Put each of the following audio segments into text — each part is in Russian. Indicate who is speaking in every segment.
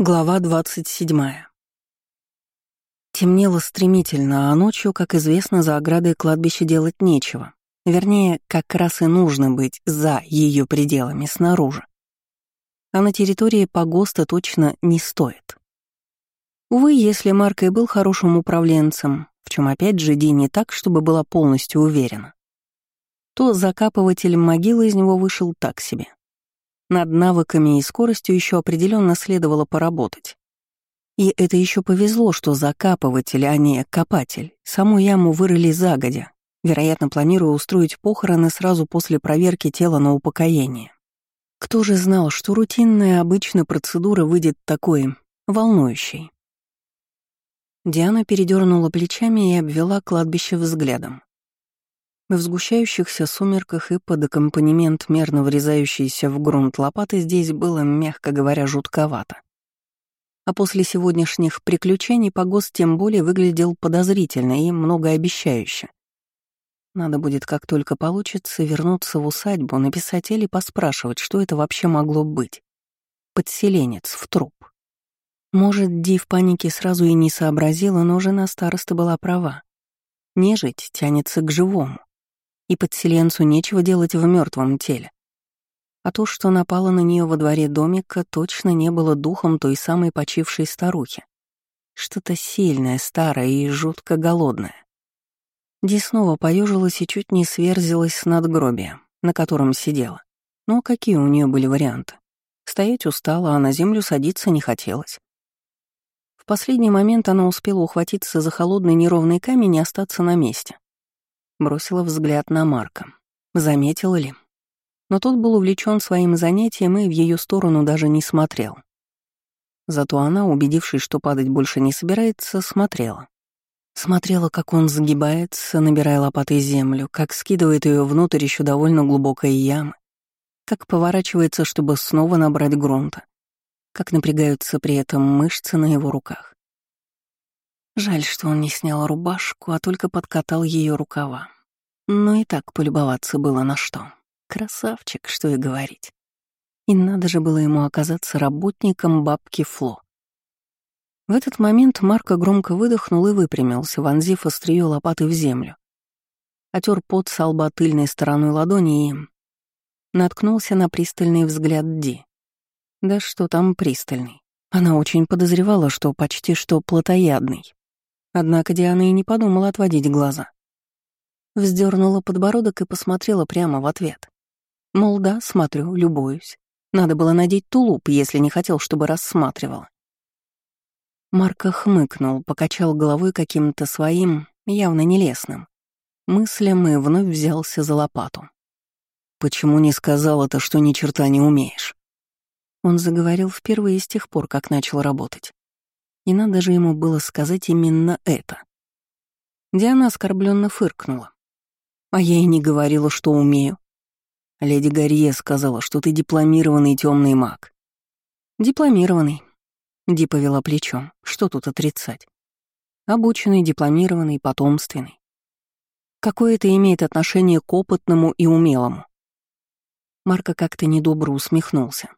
Speaker 1: Глава 27. Темнело стремительно, а ночью, как известно, за оградой кладбища делать нечего. Вернее, как раз и нужно быть за ее пределами, снаружи. А на территории погоста точно не стоит. Увы, если Марк и был хорошим управленцем, в чем опять же Ди не так, чтобы была полностью уверена, то закапыватель могилы из него вышел так себе. Над навыками и скоростью еще определенно следовало поработать. И это еще повезло, что закапыватель, а не копатель, саму яму вырыли загодя, вероятно, планируя устроить похороны сразу после проверки тела на упокоение. Кто же знал, что рутинная обычная процедура выйдет такой волнующей? Диана передернула плечами и обвела кладбище взглядом. В сгущающихся сумерках и под аккомпанемент мерно врезающейся в грунт лопаты здесь было, мягко говоря, жутковато. А после сегодняшних приключений погост тем более выглядел подозрительно и многообещающе. Надо будет, как только получится, вернуться в усадьбу, написать или поспрашивать, что это вообще могло быть. Подселенец в труп. Может, Ди в панике сразу и не сообразила, но жена староста была права. Нежить тянется к живому и подселенцу нечего делать в мертвом теле. А то, что напало на нее во дворе домика, точно не было духом той самой почившей старухи. Что-то сильное, старое и жутко голодное. Ди снова поежилась и чуть не сверзилась с надгробия, на котором сидела. Но какие у нее были варианты? Стоять устала, а на землю садиться не хотелось. В последний момент она успела ухватиться за холодный неровный камень и остаться на месте. Бросила взгляд на Марка. Заметила ли? Но тот был увлечен своим занятием и в ее сторону даже не смотрел. Зато она, убедившись, что падать больше не собирается, смотрела. Смотрела, как он сгибается, набирая лопатой землю, как скидывает ее внутрь еще довольно глубокой ямы, как поворачивается, чтобы снова набрать грунта, как напрягаются при этом мышцы на его руках. Жаль, что он не снял рубашку, а только подкатал ее рукава. Но и так полюбоваться было на что. Красавчик, что и говорить. И надо же было ему оказаться работником бабки Фло. В этот момент Марко громко выдохнул и выпрямился, вонзив острие лопаты в землю. Отер пот со лба тыльной стороной ладони и... Наткнулся на пристальный взгляд Ди. Да что там пристальный. Она очень подозревала, что почти что плотоядный. Однако Диана и не подумала отводить глаза. Вздернула подбородок и посмотрела прямо в ответ. Мол, да, смотрю, любуюсь. Надо было надеть тулуп, если не хотел, чтобы рассматривала. Марко хмыкнул, покачал головой каким-то своим, явно нелестным, мыслям и вновь взялся за лопату. «Почему не сказала-то, что ни черта не умеешь?» Он заговорил впервые с тех пор, как начал работать. И надо же ему было сказать именно это. Диана оскорбленно фыркнула. А я и не говорила, что умею. Леди Гарье сказала, что ты дипломированный темный маг. Дипломированный. Ди повела плечом. Что тут отрицать? Обученный, дипломированный, потомственный. Какое это имеет отношение к опытному и умелому? Марко как-то недобро усмехнулся.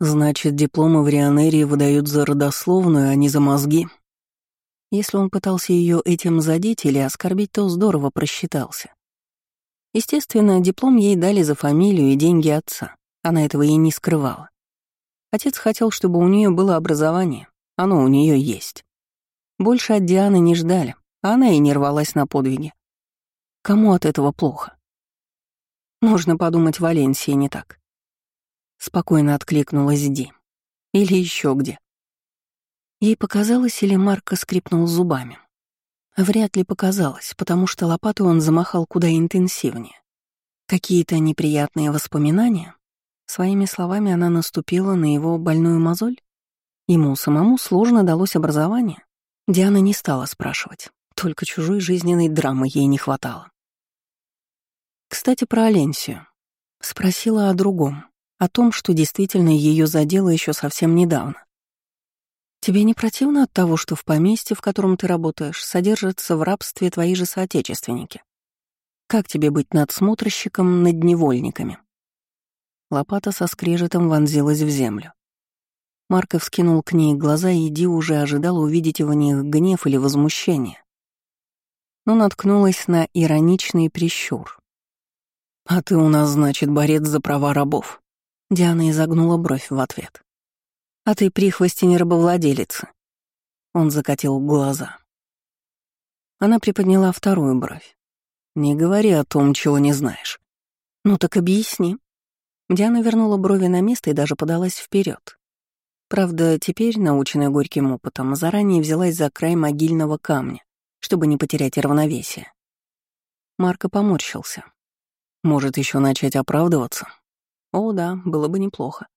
Speaker 1: Значит, дипломы в Рионерии выдают за родословную, а не за мозги. Если он пытался ее этим задеть или оскорбить, то здорово просчитался. Естественно, диплом ей дали за фамилию и деньги отца. Она этого и не скрывала. Отец хотел, чтобы у нее было образование. Оно у нее есть. Больше от Дианы не ждали, а она и не рвалась на подвиги. Кому от этого плохо? Можно подумать, Валенсии не так. Спокойно откликнулась Ди. Или еще где. Ей показалось, или Марко скрипнул зубами. Вряд ли показалось, потому что лопатой он замахал куда интенсивнее. Какие-то неприятные воспоминания? Своими словами она наступила на его больную мозоль? Ему самому сложно далось образование? Диана не стала спрашивать. Только чужой жизненной драмы ей не хватало. Кстати, про Аленсию. Спросила о другом о том, что действительно ее задело еще совсем недавно. Тебе не противно от того, что в поместье, в котором ты работаешь, содержатся в рабстве твои же соотечественники? Как тебе быть надсмотрщиком над невольниками? Лопата со скрежетом вонзилась в землю. Марков вскинул к ней глаза, и Ди уже ожидал увидеть в них гнев или возмущение. Но наткнулась на ироничный прищур. «А ты у нас, значит, борец за права рабов?» Диана изогнула бровь в ответ. «А ты прихвостень рабовладелицы». Он закатил глаза. Она приподняла вторую бровь. «Не говори о том, чего не знаешь». «Ну так объясни». Диана вернула брови на место и даже подалась вперед. Правда, теперь, наученная горьким опытом, заранее взялась за край могильного камня, чтобы не потерять равновесие. Марко поморщился. Может, еще начать оправдываться? О, да, было бы неплохо.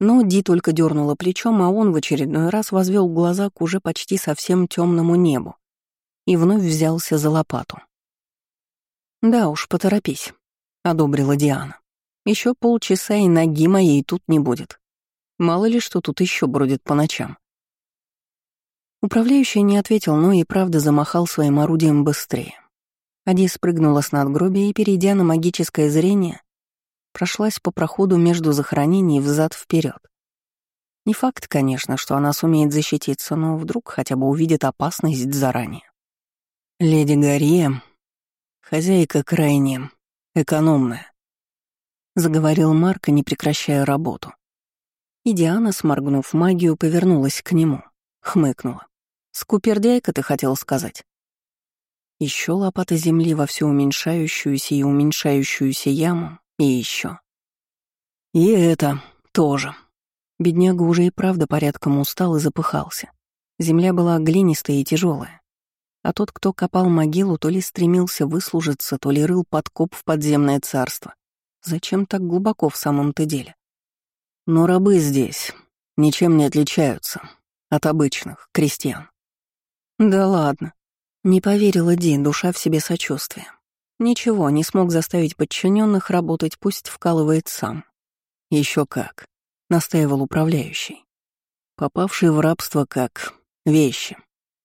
Speaker 1: Но Ди только дернула плечом, а он в очередной раз возвел глаза к уже почти совсем темному небу и вновь взялся за лопату. «Да уж, поторопись», — одобрила Диана. Еще полчаса и ноги моей тут не будет. Мало ли что тут еще бродит по ночам. Управляющий не ответил, но и правда замахал своим орудием быстрее. Ади спрыгнула с надгробия и, перейдя на магическое зрение, прошлась по проходу между захоронений взад вперед. Не факт, конечно, что она сумеет защититься, но вдруг хотя бы увидит опасность заранее. Леди Гарье, хозяйка крайне экономная, заговорил Марко, не прекращая работу. И Диана, сморгнув магию, повернулась к нему, хмыкнула. «Скупердяйка, ты хотел сказать?» Еще лопата земли во всю уменьшающуюся и уменьшающуюся яму, и еще. И это тоже. Бедняга уже и правда порядком устал и запыхался. Земля была глинистая и тяжелая. А тот, кто копал могилу, то ли стремился выслужиться, то ли рыл подкоп в подземное царство. Зачем так глубоко в самом-то деле? Но рабы здесь ничем не отличаются от обычных крестьян. Да ладно. Не поверила Ди, душа в себе сочувствия. Ничего, не смог заставить подчиненных работать, пусть вкалывает сам. Еще как, настаивал управляющий. Попавшие в рабство как вещи.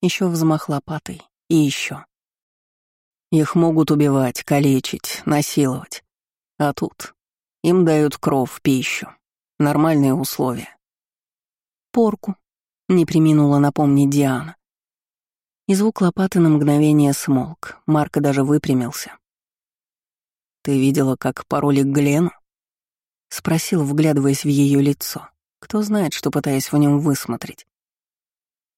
Speaker 1: Еще взмах лопатой. И еще. Их могут убивать, калечить, насиловать. А тут им дают кров, пищу. Нормальные условия. Порку, не приминула напомнить Диана. И звук лопаты на мгновение смолк. Марко даже выпрямился. «Ты видела, как пароли Глену?» Спросил, вглядываясь в ее лицо. Кто знает, что пытаясь в нем высмотреть.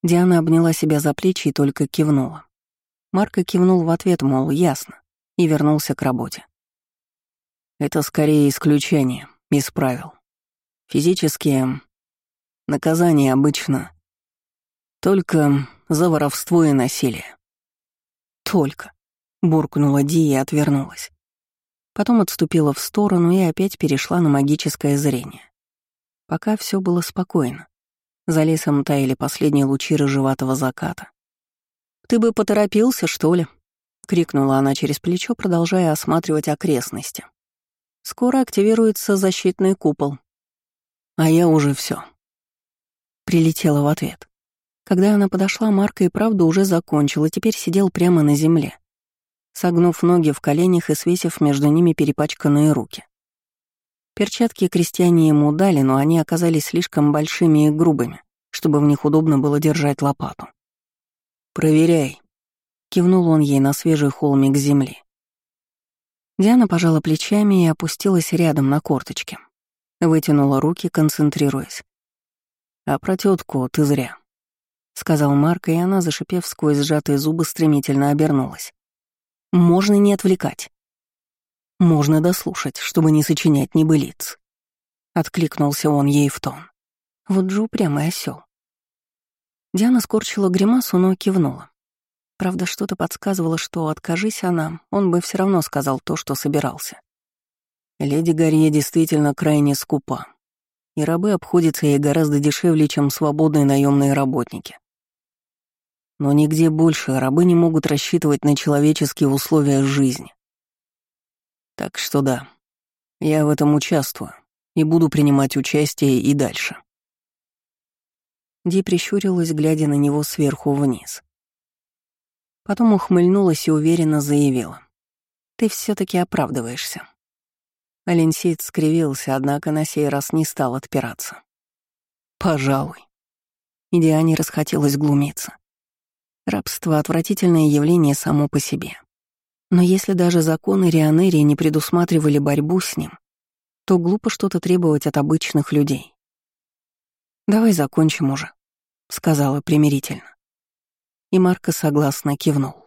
Speaker 1: Диана обняла себя за плечи и только кивнула. Марко кивнул в ответ, мол, ясно, и вернулся к работе. Это скорее исключение из правил. Физические наказания обычно только за воровство и насилие. Только, буркнула Ди и отвернулась. Потом отступила в сторону и опять перешла на магическое зрение. Пока все было спокойно. За лесом таяли последние лучи рыжеватого заката. «Ты бы поторопился, что ли?» — крикнула она через плечо, продолжая осматривать окрестности. Скоро активируется защитный купол. А я уже все. Прилетела в ответ. Когда она подошла, Марка и правда уже закончил и теперь сидел прямо на земле, согнув ноги в коленях и свесив между ними перепачканные руки. Перчатки крестьяне ему дали, но они оказались слишком большими и грубыми, чтобы в них удобно было держать лопату. «Проверяй», — кивнул он ей на свежий холмик земли. Диана пожала плечами и опустилась рядом на корточки. Вытянула руки, концентрируясь. «А про тетку ты зря», — сказал Марк, и она, зашипев сквозь сжатые зубы, стремительно обернулась. «Можно не отвлекать. Можно дослушать, чтобы не сочинять небылиц». Откликнулся он ей в тон. Вот же упрямый осел. Диана скорчила гримасу, но кивнула. Правда, что-то подсказывало, что, откажись она, он бы все равно сказал то, что собирался. Леди Гарье действительно крайне скупа, и рабы обходятся ей гораздо дешевле, чем свободные наемные работники. Но нигде больше рабы не могут рассчитывать на человеческие условия жизни. Так что да, я в этом участвую и буду принимать участие и дальше. Ди прищурилась, глядя на него сверху вниз. Потом ухмыльнулась и уверенно заявила. «Ты все таки оправдываешься». Аленсейд скривился, однако на сей раз не стал отпираться. Пожалуй. И Диане расхотелось глумиться. Рабство — отвратительное явление само по себе. Но если даже законы Рионерии не предусматривали борьбу с ним, то глупо что-то требовать от обычных людей. «Давай закончим уже», — сказала примирительно. И Марко согласно кивнул.